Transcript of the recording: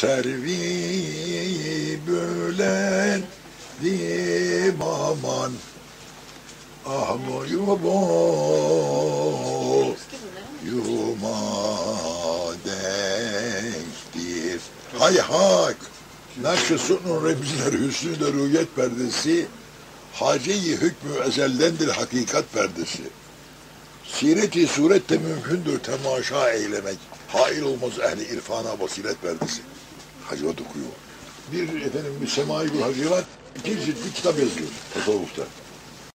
servi bülendim aman Ah bu yuva yuma denktir. Hay hak. Nakşusunun remziler hüsnü de rüyet perdesi Hace-i hükmü ezeldendir hakikat perdesi. Sireti surette mümkündür temaşa eylemek. Hail olmaz ehli irfana basiret perdesi. Hacivat okuyor. Bir efendim bir semai bir hacivat iki ciltli kitap yazıyor tasavvufta.